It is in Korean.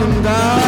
감사합니다.